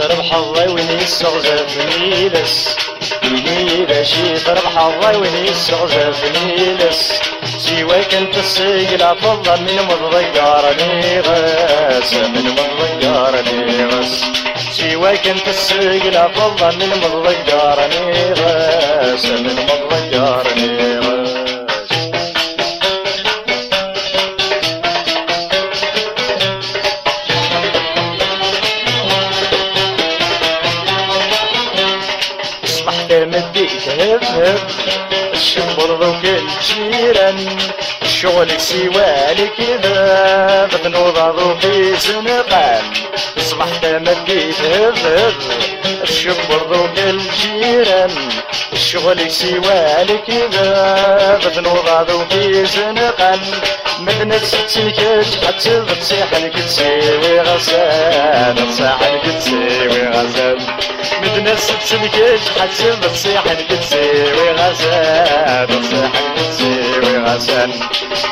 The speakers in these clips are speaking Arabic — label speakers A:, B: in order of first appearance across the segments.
A: شرب حظي وين يستغزف نيلس نيلس يضرب حظي وين يستغزف نيلس سواك انت السيقل افضل من مضغار نيغس من مضغار نيغس سواك انت السيقل افضل من مضغار نيغس من مضغار هب هب الشمبر ذوك الجيران شغلك سوالك ذا بنوضع ذوك سنقان اصبحت مديت هب هب الشمبر ذوك الجيران شغلك سوالك ذا بنوضع ذوك سنقان مدنة ستنكج حتى بتصيح لك تسيوي غسان تصيح لك تسيوي غسان مدنا ست مكيج حتى بتصيح تسيوي غسان تصيح تسيوي غسان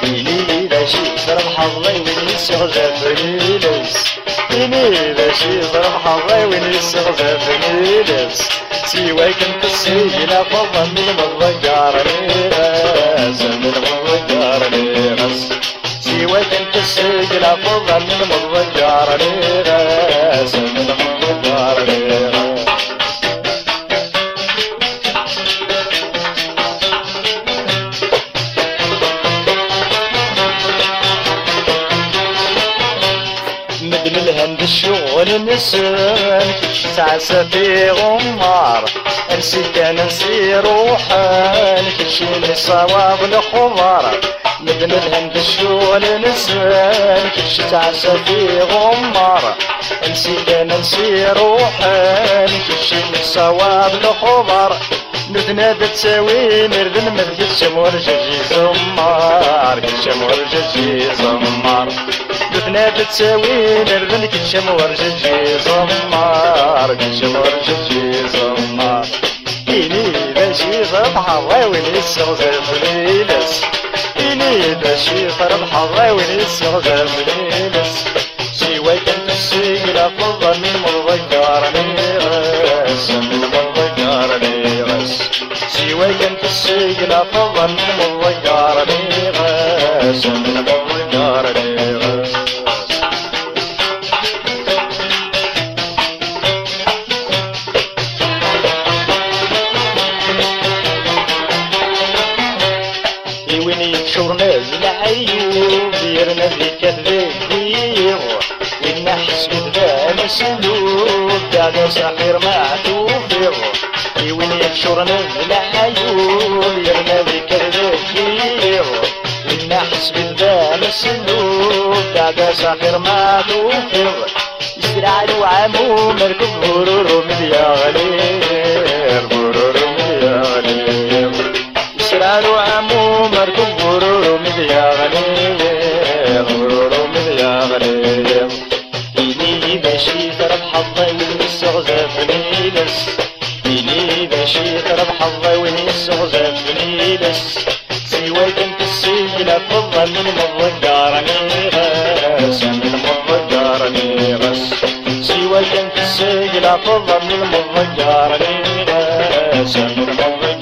A: إلي إذا شي ضرب حظي وين يستغزفني لبس إلي إذا شي ضرب حظي وين يستغزفني لبس سيواي كنت السيلة فضل من مضيارني غاس من مضيارني غاس سيواي كنت السيلة فضل من مضيارني غاس الهند الشغل كلش تعسى في غمار نسي كان نسي روحان كلشي نصواب الخضار الهند الشغل نسان كلش تعسى في غمار نسي كان نسي روحان كلشي نصواب الخضار ندنا تساوي نردن مذكت شمور جاجي زمار كل شمور جاجي زمار ندنا تساوي نردن كل شمور جاجي زمار. كل شمور جاجي زمار. إني باشي ضرب حظاوي نستغزف ليلس إني باشي ضرب حظاوي نستغزف ليلس سيواي كنت السيقل فضل من مضيار نيغس من مضيار نيغس سيواي كنت السيقل فضل من مضيار نيغس من مضيار يكشر نازل عيوب يرنا في كذبير وين حسب ذا مسلوب بعد سحر ما توفر. وين يكشر نازل عيوب يرنا في كذبير وين حسب ذا مسلوب بعد سحر ما توفر. يسرع له عمو مركب برورو مليار ويستغزفني لس سيواي كنت السيلة فضل من مضجارني غاس من مضجارني غاس سيواي كنت السيلة فضل من مضجارني غاس من مضجارني